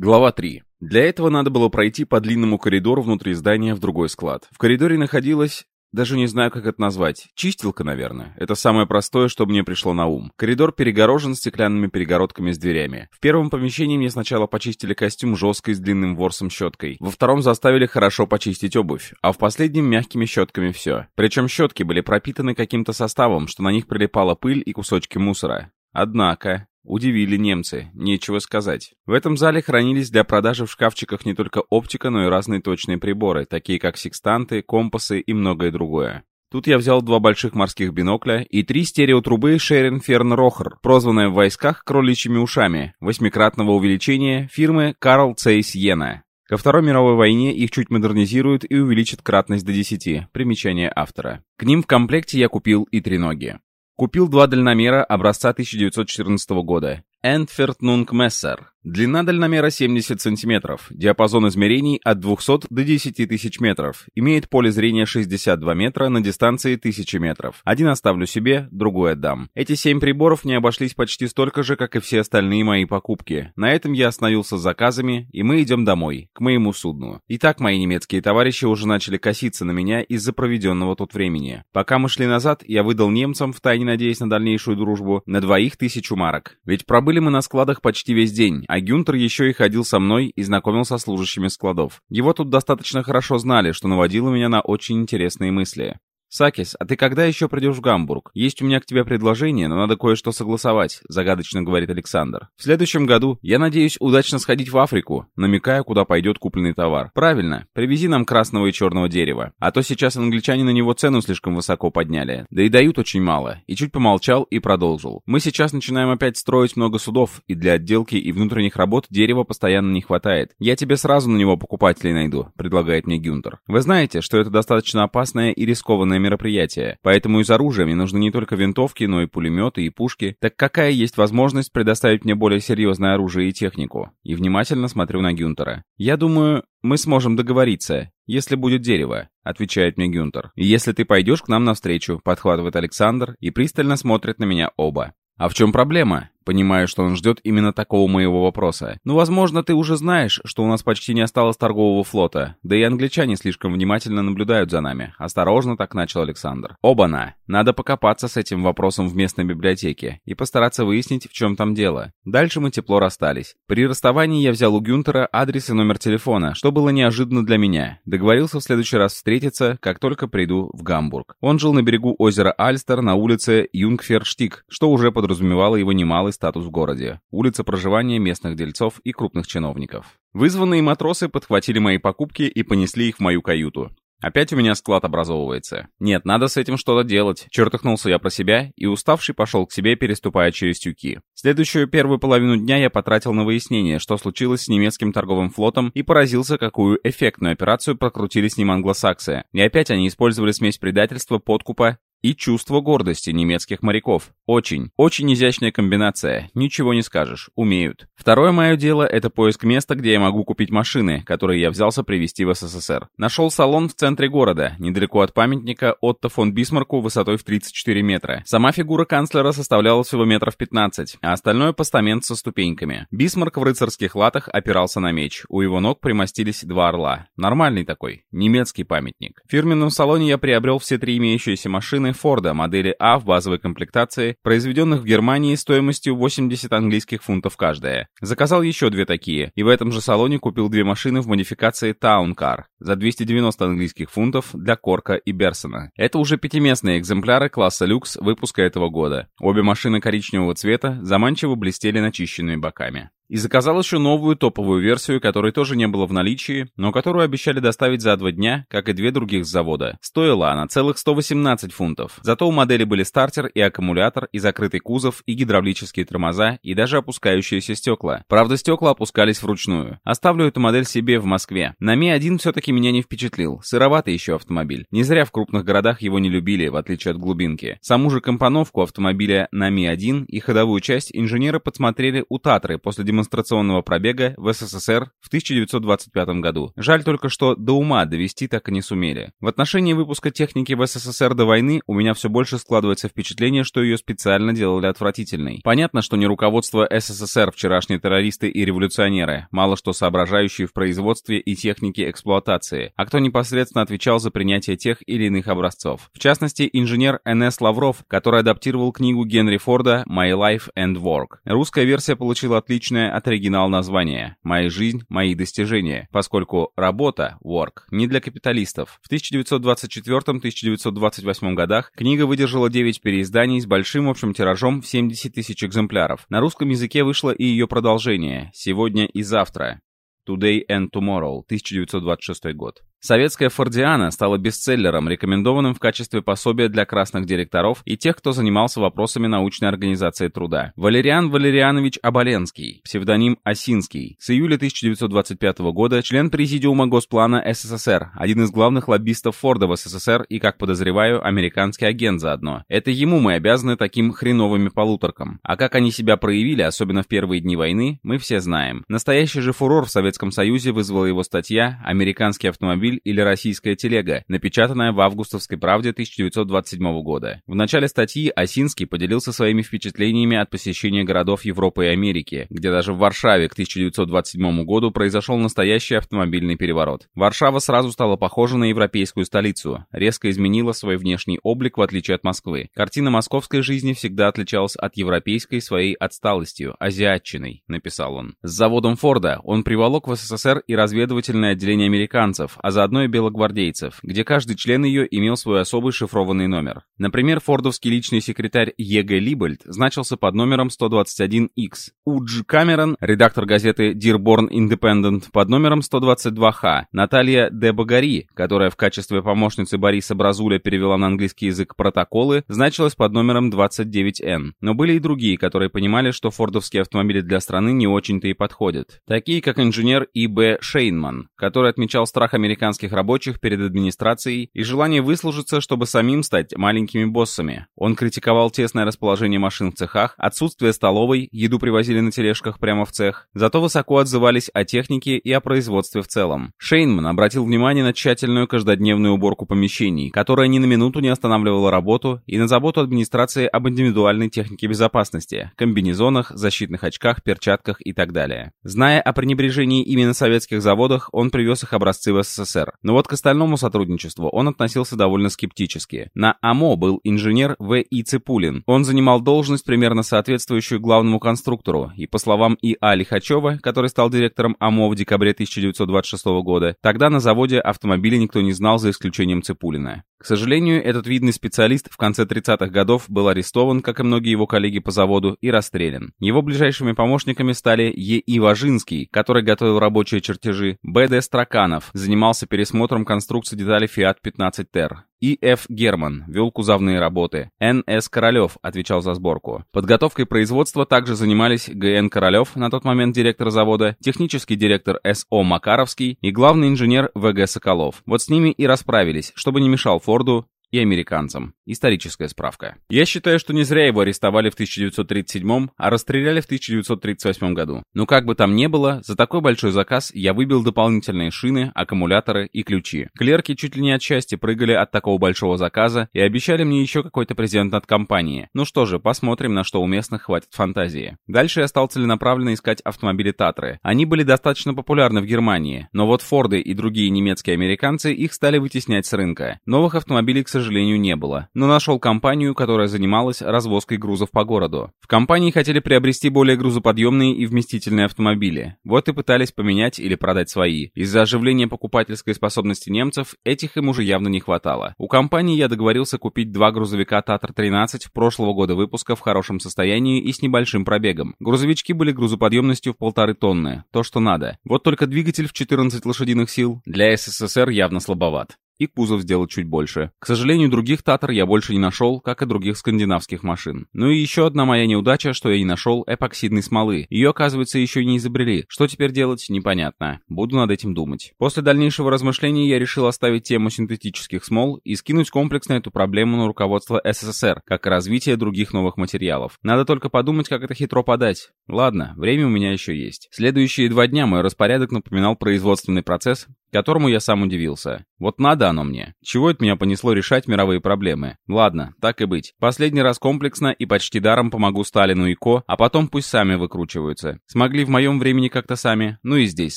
Глава 3. Для этого надо было пройти по длинному коридору внутри здания в другой склад. В коридоре находилась... Даже не знаю, как это назвать. Чистилка, наверное. Это самое простое, что мне пришло на ум. Коридор перегорожен стеклянными перегородками с дверями. В первом помещении мне сначала почистили костюм жесткой с длинным ворсом щеткой. Во втором заставили хорошо почистить обувь. А в последнем мягкими щетками все. Причем щетки были пропитаны каким-то составом, что на них прилипала пыль и кусочки мусора. Однако, Удивили немцы, нечего сказать. В этом зале хранились для продажи в шкафчиках не только оптика, но и разные точные приборы, такие как секстанты, компасы и многое другое. Тут я взял два больших морских бинокля и три стереотрубы Шерин Ферн Рохер, прозванная в войсках кроличьими ушами, восьмикратного увеличения фирмы Карл Цейс Йена. Ко Второй мировой войне их чуть модернизируют и увеличат кратность до 10. Примечание автора. К ним в комплекте я купил и треноги. Купил два дальномера образца 1914 года. Энтферт Нунг Мессер. Длина дальномера 70 см, диапазон измерений от 200 до 10 тысяч метров, имеет поле зрения 62 метра на дистанции 1000 метров. Один оставлю себе, другой отдам. Эти 7 приборов не обошлись почти столько же, как и все остальные мои покупки. На этом я остановился с заказами, и мы идем домой, к моему судну. Итак, мои немецкие товарищи уже начали коситься на меня из-за проведенного тут времени. Пока мы шли назад, я выдал немцам, втайне надеясь на дальнейшую дружбу, на двоих тысячу марок. Ведь пробыли мы на складах почти весь день, а Гюнтер еще и ходил со мной и знакомился со служащими складов. Его тут достаточно хорошо знали, что наводило меня на очень интересные мысли. «Сакис, а ты когда еще придешь в Гамбург? Есть у меня к тебе предложение, но надо кое-что согласовать», — загадочно говорит Александр. «В следующем году я надеюсь удачно сходить в Африку, намекая, куда пойдет купленный товар. Правильно, привези нам красного и черного дерева, а то сейчас англичане на него цену слишком высоко подняли, да и дают очень мало». И чуть помолчал и продолжил. «Мы сейчас начинаем опять строить много судов, и для отделки и внутренних работ дерева постоянно не хватает. Я тебе сразу на него покупателей найду», — предлагает мне Гюнтер. «Вы знаете, что это достаточно опасная и рискованная серьезное мероприятие, поэтому из оружия мне нужны не только винтовки, но и пулеметы и пушки. Так какая есть возможность предоставить мне более серьезное оружие и технику? И внимательно смотрю на Гюнтера. Я думаю, мы сможем договориться, если будет дерево, отвечает мне Гюнтер. И если ты пойдешь к нам навстречу, подхватывает Александр и пристально смотрит на меня оба. А в чем проблема? Понимаю, что он ждет именно такого моего вопроса. Ну, возможно, ты уже знаешь, что у нас почти не осталось торгового флота. Да и англичане слишком внимательно наблюдают за нами. Осторожно так начал Александр. Оба-на! Надо покопаться с этим вопросом в местной библиотеке и постараться выяснить, в чем там дело. Дальше мы тепло расстались. При расставании я взял у Гюнтера адрес и номер телефона, что было неожиданно для меня. Договорился в следующий раз встретиться, как только приду в Гамбург. Он жил на берегу озера Альстер на улице Юнгферштик, что уже подразумевало его немалый статус в городе, улица проживания местных дельцов и крупных чиновников. Вызванные матросы подхватили мои покупки и понесли их в мою каюту. Опять у меня склад образовывается. Нет, надо с этим что-то делать. Чертыхнулся я про себя и уставший пошел к себе, переступая через тюки. Следующую первую половину дня я потратил на выяснение, что случилось с немецким торговым флотом и поразился, какую эффектную операцию прокрутили с ним англосаксы. И опять они использовали смесь предательства, подкупа и чувство гордости немецких моряков. Очень, очень изящная комбинация, ничего не скажешь, умеют. Второе мое дело — это поиск места, где я могу купить машины, которые я взялся привезти в СССР. Нашел салон в центре города, недалеко от памятника Отто фон Бисмарку высотой в 34 метра. Сама фигура канцлера составляла всего метров 15, а остальное постамент со ступеньками. Бисмарк в рыцарских латах опирался на меч, у его ног примостились два орла. Нормальный такой, немецкий памятник. В фирменном салоне я приобрел все три имеющиеся машины, машины Форда модели А в базовой комплектации, произведенных в Германии стоимостью 80 английских фунтов каждая. Заказал еще две такие, и в этом же салоне купил две машины в модификации Town Car за 290 английских фунтов для Корка и Берсона. Это уже пятиместные экземпляры класса люкс выпуска этого года. Обе машины коричневого цвета заманчиво блестели начищенными боками. И заказал еще новую топовую версию, которой тоже не было в наличии, но которую обещали доставить за два дня, как и две других с завода. Стоила она целых 118 фунтов. Зато у модели были стартер и аккумулятор, и закрытый кузов, и гидравлические тормоза, и даже опускающиеся стекла. Правда, стекла опускались вручную. Оставлю эту модель себе в Москве. На Ми-1 все-таки меня не впечатлил. Сыроватый еще автомобиль. Не зря в крупных городах его не любили, в отличие от глубинки. Саму же компоновку автомобиля на Ми-1 и ходовую часть инженеры подсмотрели у Татры после демонстрации демонстрационного пробега в СССР в 1925 году. Жаль только, что до ума довести так и не сумели. В отношении выпуска техники в СССР до войны у меня все больше складывается впечатление, что ее специально делали отвратительной. Понятно, что не руководство СССР вчерашние террористы и революционеры, мало что соображающие в производстве и технике эксплуатации, а кто непосредственно отвечал за принятие тех или иных образцов. В частности, инженер Н.С. Лавров, который адаптировал книгу Генри Форда «My Life and Work». Русская версия получила отличное от оригинала название «Моя жизнь, мои достижения», поскольку работа, work, не для капиталистов. В 1924-1928 годах книга выдержала 9 переизданий с большим общим тиражом в 70 тысяч экземпляров. На русском языке вышло и ее продолжение «Сегодня и завтра». Today and Tomorrow, 1926 год. Советская «Фордиана» стала бестселлером, рекомендованным в качестве пособия для красных директоров и тех, кто занимался вопросами научной организации труда. Валериан Валерианович Оболенский, псевдоним Осинский, с июля 1925 года член Президиума Госплана СССР, один из главных лоббистов Форда в СССР и, как подозреваю, американский агент заодно. Это ему мы обязаны таким хреновыми полуторкам. А как они себя проявили, особенно в первые дни войны, мы все знаем. Настоящий же фурор в Советском Союзе вызвала его статья «Американский автомобиль автомобиль или российская телега, напечатанная в августовской правде 1927 года. В начале статьи Осинский поделился своими впечатлениями от посещения городов Европы и Америки, где даже в Варшаве к 1927 году произошел настоящий автомобильный переворот. Варшава сразу стала похожа на европейскую столицу, резко изменила свой внешний облик в отличие от Москвы. Картина московской жизни всегда отличалась от европейской своей отсталостью, азиатчиной, написал он. С заводом Форда он приволок в СССР и разведывательное отделение американцев, а заодно и белогвардейцев, где каждый член ее имел свой особый шифрованный номер. Например, фордовский личный секретарь Е.Г. Либольд значился под номером 121X. Удж Камерон, редактор газеты Dearborn Independent, под номером 122Х. Наталья Д. Багари, которая в качестве помощницы Бориса Бразуля перевела на английский язык протоколы, значилась под номером 29Н. Но были и другие, которые понимали, что фордовские автомобили для страны не очень-то и подходят. Такие, как инженер И.Б. Шейнман, который отмечал страх американцев американских рабочих перед администрацией и желание выслужиться, чтобы самим стать маленькими боссами. Он критиковал тесное расположение машин в цехах, отсутствие столовой, еду привозили на тележках прямо в цех, зато высоко отзывались о технике и о производстве в целом. Шейнман обратил внимание на тщательную каждодневную уборку помещений, которая ни на минуту не останавливала работу, и на заботу администрации об индивидуальной технике безопасности, комбинезонах, защитных очках, перчатках и так далее. Зная о пренебрежении именно советских заводах, он привез их образцы в СССР СССР. Но вот к остальному сотрудничеству он относился довольно скептически. На АМО был инженер В. И. Ципулин. Он занимал должность, примерно соответствующую главному конструктору, и по словам И. А. Лихачева, который стал директором АМО в декабре 1926 года, тогда на заводе автомобили никто не знал за исключением Ципулина. К сожалению, этот видный специалист в конце 30-х годов был арестован, как и многие его коллеги по заводу, и расстрелян. Его ближайшими помощниками стали Е. И. Важинский, который готовил рабочие чертежи, Б. Д. Строканов, занимался пересмотром конструкции деталей Fiat 15 Ter, и. Ф. Герман вел кузовные работы. Н. С. Королев отвечал за сборку. Подготовкой производства также занимались Г. Н. Королев, на тот момент директор завода, технический директор С. О. Макаровский и главный инженер В. Г. Соколов. Вот с ними и расправились, чтобы не мешал Форду и американцам. Историческая справка. Я считаю, что не зря его арестовали в 1937 а расстреляли в 1938 году. Но как бы там ни было, за такой большой заказ я выбил дополнительные шины, аккумуляторы и ключи. Клерки чуть ли не от счастья прыгали от такого большого заказа и обещали мне еще какой-то презент от компании. Ну что же, посмотрим, на что у местных хватит фантазии. Дальше я стал целенаправленно искать автомобили Татры. Они были достаточно популярны в Германии, но вот Форды и другие немецкие американцы их стали вытеснять с рынка. Новых автомобилей, к сожалению, не было. Но нашел компанию, которая занималась развозкой грузов по городу. В компании хотели приобрести более грузоподъемные и вместительные автомобили. Вот и пытались поменять или продать свои. Из-за оживления покупательской способности немцев, этих им уже явно не хватало. У компании я договорился купить два грузовика Татр-13 прошлого года выпуска в хорошем состоянии и с небольшим пробегом. Грузовички были грузоподъемностью в полторы тонны. То, что надо. Вот только двигатель в 14 лошадиных сил для СССР явно слабоват и кузов сделать чуть больше. К сожалению, других Татар я больше не нашел, как и других скандинавских машин. Ну и еще одна моя неудача, что я не нашел эпоксидной смолы. Ее, оказывается, еще не изобрели. Что теперь делать, непонятно. Буду над этим думать. После дальнейшего размышления я решил оставить тему синтетических смол и скинуть комплексно эту проблему на руководство СССР, как и развитие других новых материалов. Надо только подумать, как это хитро подать. Ладно, время у меня еще есть. Следующие два дня мой распорядок напоминал производственный процесс, которому я сам удивился. Вот надо оно мне. Чего это меня понесло решать мировые проблемы? Ладно, так и быть. Последний раз комплексно и почти даром помогу Сталину и Ко, а потом пусть сами выкручиваются. Смогли в моем времени как-то сами, ну и здесь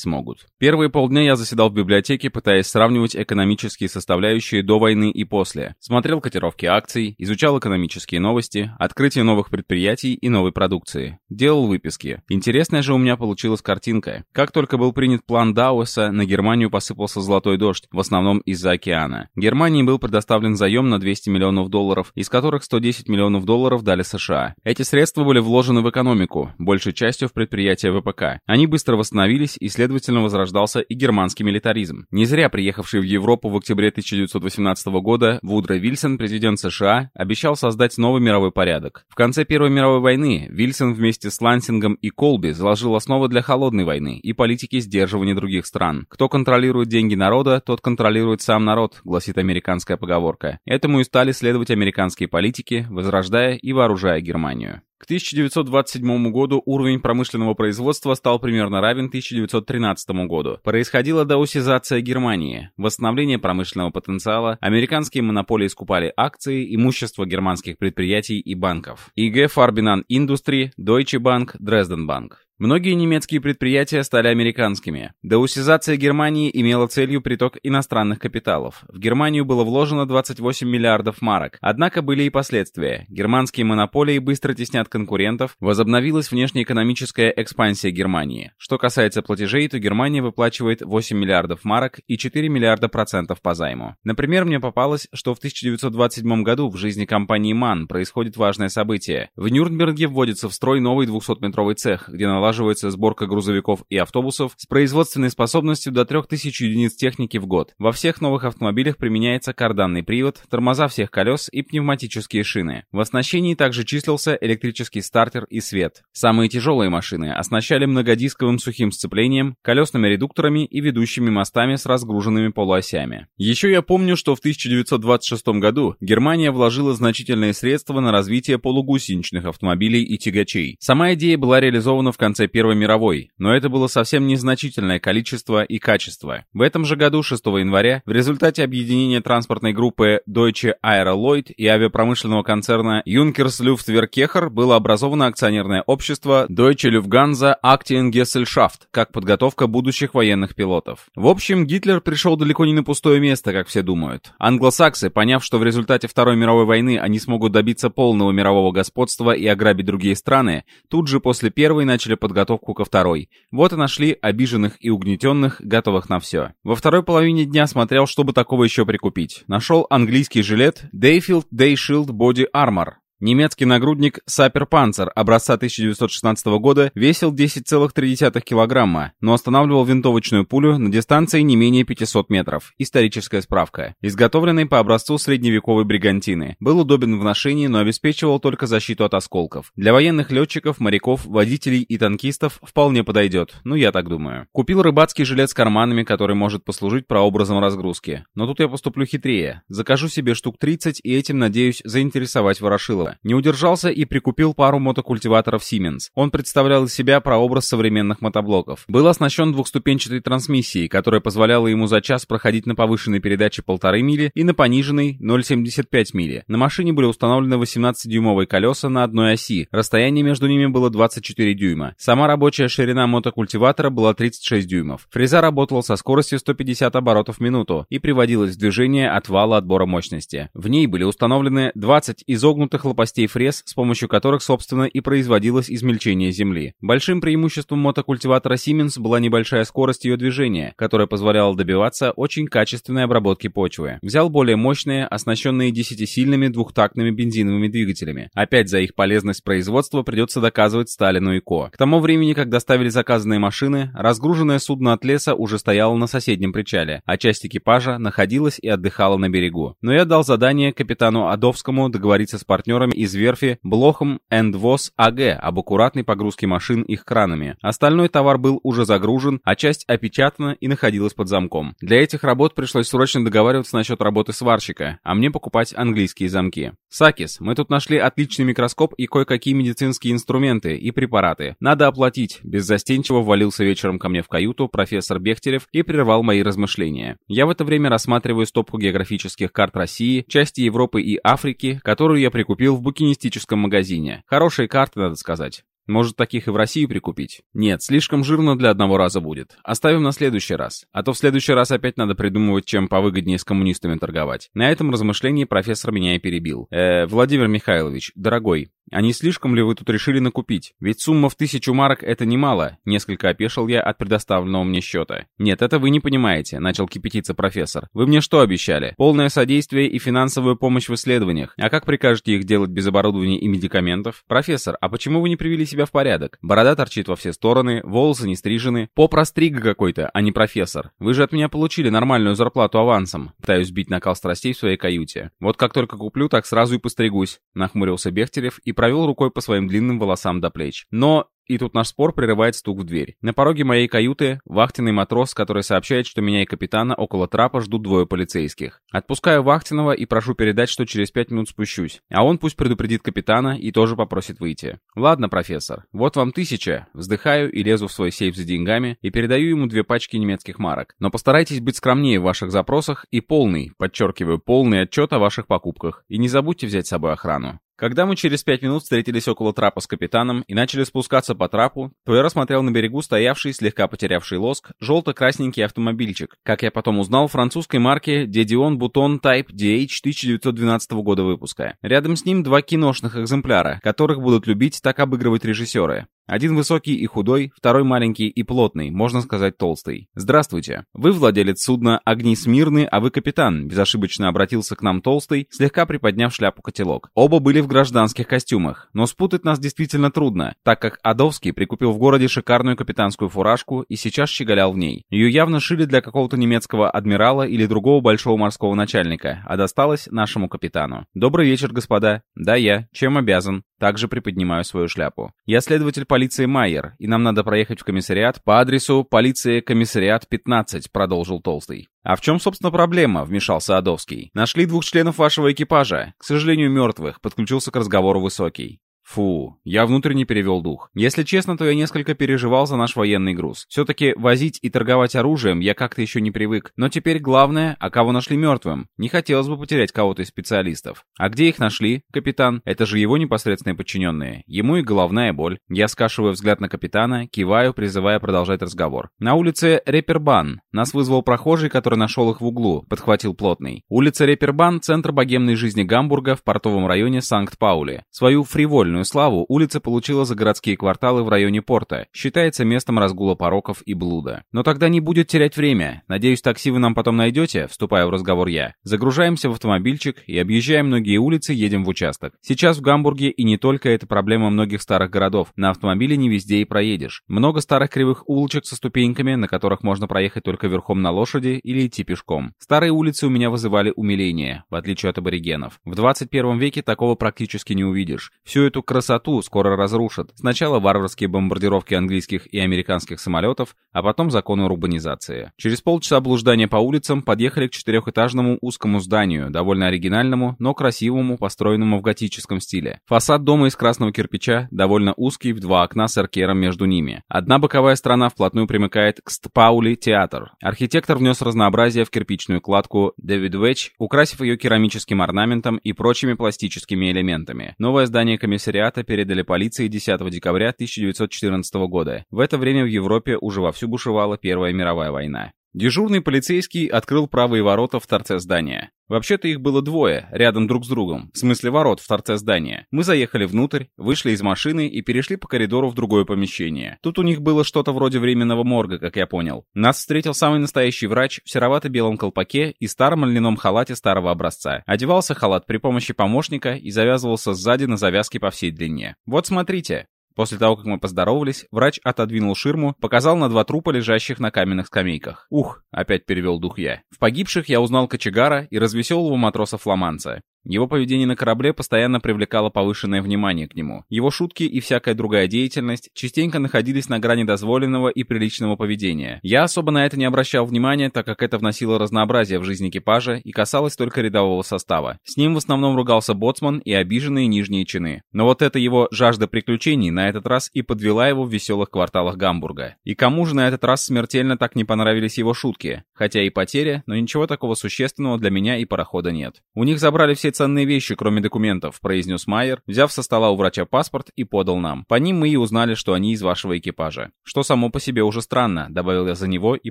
смогут. Первые полдня я заседал в библиотеке, пытаясь сравнивать экономические составляющие до войны и после. Смотрел котировки акций, изучал экономические новости, открытие новых предприятий и новой продукции. Делал выписки. Интересная же у меня получилась картинка. Как только был принят план Дауэса, на Германию посыпался золотой дождь, в основном из-за океана. Германии был предоставлен заем на 200 миллионов долларов, из которых 110 миллионов долларов дали США. Эти средства были вложены в экономику, большей частью в предприятия ВПК. Они быстро восстановились, и, следовательно, возрождался и германский милитаризм. Не зря приехавший в Европу в октябре 1918 года Вудро Вильсон, президент США, обещал создать новый мировой порядок. В конце Первой мировой войны Вильсон вместе с Лансингом и Колби заложил основы для холодной войны и политики сдерживания других стран. Кто контролирует деньги народа, тот контролирует сам народ, гласит американская поговорка. Этому и стали следовать американские политики, возрождая и вооружая Германию. К 1927 году уровень промышленного производства стал примерно равен 1913 году. Происходила даусизация Германии, восстановление промышленного потенциала, американские монополии скупали акции, имущество германских предприятий и банков. ИГ Фарбинан Индустри, Deutsche Bank, Dresden Bank. Многие немецкие предприятия стали американскими. Деусизация Германии имела целью приток иностранных капиталов. В Германию было вложено 28 миллиардов марок. Однако были и последствия. Германские монополии быстро теснят конкурентов, возобновилась внешнеэкономическая экспансия Германии. Что касается платежей, то Германия выплачивает 8 миллиардов марок и 4 миллиарда процентов по займу. Например, мне попалось, что в 1927 году в жизни компании MAN происходит важное событие. В Нюрнберге вводится в строй новый 200-метровый цех, где налаживается налаживается сборка грузовиков и автобусов с производственной способностью до 3000 единиц техники в год. Во всех новых автомобилях применяется карданный привод, тормоза всех колес и пневматические шины. В оснащении также числился электрический стартер и свет. Самые тяжелые машины оснащали многодисковым сухим сцеплением, колесными редукторами и ведущими мостами с разгруженными полуосями. Еще я помню, что в 1926 году Германия вложила значительные средства на развитие полугусеничных автомобилей и тягачей. Сама идея была реализована в конце конце Первой мировой, но это было совсем незначительное количество и качество. В этом же году, 6 января, в результате объединения транспортной группы Deutsche Aeroloid и авиапромышленного концерна Junkers Luftverkehr было образовано акционерное общество Deutsche Lufthansa Aktiengesellschaft как подготовка будущих военных пилотов. В общем, Гитлер пришел далеко не на пустое место, как все думают. Англосаксы, поняв, что в результате Второй мировой войны они смогут добиться полного мирового господства и ограбить другие страны, тут же после Первой начали подготовку ко второй. Вот и нашли обиженных и угнетенных, готовых на все. Во второй половине дня смотрел, чтобы такого еще прикупить. Нашел английский жилет Dayfield Day Shield Body Armor. Немецкий нагрудник Сапер Панцер образца 1916 года весил 10,3 килограмма, но останавливал винтовочную пулю на дистанции не менее 500 метров. Историческая справка. Изготовленный по образцу средневековой бригантины. Был удобен в ношении, но обеспечивал только защиту от осколков. Для военных летчиков, моряков, водителей и танкистов вполне подойдет. Ну, я так думаю. Купил рыбацкий жилет с карманами, который может послужить прообразом разгрузки. Но тут я поступлю хитрее. Закажу себе штук 30 и этим надеюсь заинтересовать Ворошилова. Не удержался и прикупил пару мотокультиваторов Siemens. Он представлял из себя прообраз современных мотоблоков. Был оснащен двухступенчатой трансмиссией, которая позволяла ему за час проходить на повышенной передаче полторы мили и на пониженной 0,75 мили. На машине были установлены 18-дюймовые колеса на одной оси. Расстояние между ними было 24 дюйма. Сама рабочая ширина мотокультиватора была 36 дюймов. Фреза работала со скоростью 150 оборотов в минуту и приводилась в движение от вала отбора мощности. В ней были установлены 20 изогнутых лопастей фрез, с помощью которых, собственно, и производилось измельчение земли. Большим преимуществом мотокультиватора Siemens была небольшая скорость ее движения, которая позволяла добиваться очень качественной обработки почвы. Взял более мощные, оснащенные десятисильными двухтактными бензиновыми двигателями. Опять за их полезность производства придется доказывать Сталину и Ко. К тому времени, когда ставили заказанные машины, разгруженное судно от леса уже стояло на соседнем причале, а часть экипажа находилась и отдыхала на берегу. Но я дал задание капитану Адовскому договориться с партнером партнерами из верфи Блохом Эндвоз АГ об аккуратной погрузке машин их кранами. Остальной товар был уже загружен, а часть опечатана и находилась под замком. Для этих работ пришлось срочно договариваться насчет работы сварщика, а мне покупать английские замки. «Сакис, мы тут нашли отличный микроскоп и кое-какие медицинские инструменты и препараты. Надо оплатить», — беззастенчиво ввалился вечером ко мне в каюту профессор Бехтерев и прервал мои размышления. Я в это время рассматриваю стопку географических карт России, части Европы и Африки, которую я прикупил в букинистическом магазине. Хорошие карты, надо сказать. Может, таких и в России прикупить? Нет, слишком жирно для одного раза будет. Оставим на следующий раз. А то в следующий раз опять надо придумывать, чем повыгоднее с коммунистами торговать. На этом размышлении профессор меня и перебил. Э, Владимир Михайлович, дорогой, а не слишком ли вы тут решили накупить? Ведь сумма в тысячу марок — это немало. Несколько опешил я от предоставленного мне счета. Нет, это вы не понимаете, начал кипятиться профессор. Вы мне что обещали? Полное содействие и финансовую помощь в исследованиях. А как прикажете их делать без оборудования и медикаментов? Профессор, а почему вы не привели себя в порядок? Борода торчит во все стороны, волосы не стрижены. Поп-растрига какой-то, а не профессор. Вы же от меня получили нормальную зарплату авансом. Пытаюсь сбить накал страстей в своей каюте. Вот как только куплю, так сразу и постригусь. Нахмурился Бехтерев и провел рукой по своим длинным волосам до плеч. Но и тут наш спор прерывает стук в дверь. На пороге моей каюты вахтенный матрос, который сообщает, что меня и капитана около трапа ждут двое полицейских. Отпускаю вахтенного и прошу передать, что через пять минут спущусь. А он пусть предупредит капитана и тоже попросит выйти. Ладно, профессор, вот вам тысяча. Вздыхаю и лезу в свой сейф за деньгами и передаю ему две пачки немецких марок. Но постарайтесь быть скромнее в ваших запросах и полный, подчеркиваю, полный отчет о ваших покупках. И не забудьте взять с собой охрану. Когда мы через пять минут встретились около трапа с капитаном и начали спускаться по трапу, то я рассмотрел на берегу стоявший, слегка потерявший лоск, желто-красненький автомобильчик, как я потом узнал, французской марки Dedion Button Type DH 1912 года выпуска. Рядом с ним два киношных экземпляра, которых будут любить так обыгрывать режиссеры. Один высокий и худой, второй маленький и плотный, можно сказать толстый. «Здравствуйте. Вы владелец судна «Огни Смирны», а вы капитан», безошибочно обратился к нам толстый, слегка приподняв шляпу котелок. Оба были в гражданских костюмах, но спутать нас действительно трудно, так как Адовский прикупил в городе шикарную капитанскую фуражку и сейчас щеголял в ней. Ее явно шили для какого-то немецкого адмирала или другого большого морского начальника, а досталось нашему капитану. «Добрый вечер, господа. Да, я. Чем обязан?» Также приподнимаю свою шляпу. «Я следователь полиции Майер, и нам надо проехать в комиссариат по адресу полиция комиссариат 15», продолжил Толстый. «А в чем, собственно, проблема?» — вмешался Адовский. «Нашли двух членов вашего экипажа. К сожалению, мертвых», — подключился к разговору Высокий. Фу, я внутренне перевел дух. Если честно, то я несколько переживал за наш военный груз. Все-таки возить и торговать оружием я как-то еще не привык. Но теперь главное, а кого нашли мертвым? Не хотелось бы потерять кого-то из специалистов. А где их нашли, капитан? Это же его непосредственные подчиненные. Ему и головная боль. Я скашиваю взгляд на капитана, киваю, призывая продолжать разговор. На улице Репербан. Нас вызвал прохожий, который нашел их в углу, подхватил плотный. Улица Репербан — центр богемной жизни Гамбурга в портовом районе Санкт-Паули. Свою фривольную Всемирную славу улица получила за городские кварталы в районе порта, считается местом разгула пороков и блуда. Но тогда не будет терять время. Надеюсь, такси вы нам потом найдете, вступая в разговор я. Загружаемся в автомобильчик и, объезжая многие улицы, едем в участок. Сейчас в Гамбурге и не только это проблема многих старых городов. На автомобиле не везде и проедешь. Много старых кривых улочек со ступеньками, на которых можно проехать только верхом на лошади или идти пешком. Старые улицы у меня вызывали умиление, в отличие от аборигенов. В 21 веке такого практически не увидишь. Всю эту красоту скоро разрушат. Сначала варварские бомбардировки английских и американских самолетов, а потом законы урбанизации. Через полчаса блуждания по улицам подъехали к четырехэтажному узкому зданию, довольно оригинальному, но красивому, построенному в готическом стиле. Фасад дома из красного кирпича, довольно узкий, в два окна с аркером между ними. Одна боковая сторона вплотную примыкает к Стпаули театр. Архитектор внес разнообразие в кирпичную кладку Дэвид Уэч, украсив ее керамическим орнаментом и прочими пластическими элементами. Новое здание комиссариата комиссариата передали полиции 10 декабря 1914 года. В это время в Европе уже вовсю бушевала Первая мировая война. Дежурный полицейский открыл правые ворота в торце здания. Вообще-то их было двое, рядом друг с другом, в смысле ворот в торце здания. Мы заехали внутрь, вышли из машины и перешли по коридору в другое помещение. Тут у них было что-то вроде временного морга, как я понял. Нас встретил самый настоящий врач в серовато-белом колпаке и старом льняном халате старого образца. Одевался халат при помощи помощника и завязывался сзади на завязке по всей длине. Вот смотрите, После того, как мы поздоровались, врач отодвинул ширму, показал на два трупа, лежащих на каменных скамейках. «Ух!» — опять перевел дух я. В погибших я узнал кочегара и развеселого матроса-фламанца. Его поведение на корабле постоянно привлекало повышенное внимание к нему. Его шутки и всякая другая деятельность частенько находились на грани дозволенного и приличного поведения. Я особо на это не обращал внимания, так как это вносило разнообразие в жизнь экипажа и касалось только рядового состава. С ним в основном ругался боцман и обиженные нижние чины. Но вот эта его жажда приключений на этот раз и подвела его в веселых кварталах Гамбурга. И кому же на этот раз смертельно так не понравились его шутки? Хотя и потеря, но ничего такого существенного для меня и парохода нет. У них забрали все ценные вещи, кроме документов, произнес Майер, взяв со стола у врача паспорт и подал нам. По ним мы и узнали, что они из вашего экипажа. Что само по себе уже странно, добавил я за него и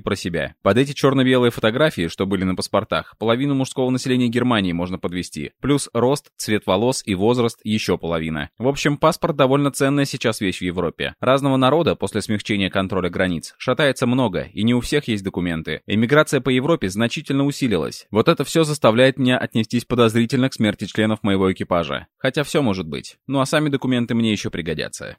про себя. Под эти черно-белые фотографии, что были на паспортах, половину мужского населения Германии можно подвести. Плюс рост, цвет волос и возраст еще половина. В общем, паспорт довольно ценная сейчас вещь в Европе. Разного народа после смягчения контроля границ шатается много, и не у всех есть документы. Эмиграция по Европе значительно усилилась. Вот это все заставляет меня отнестись подозрительно смерти членов моего экипажа. Хотя все может быть. Ну а сами документы мне еще пригодятся.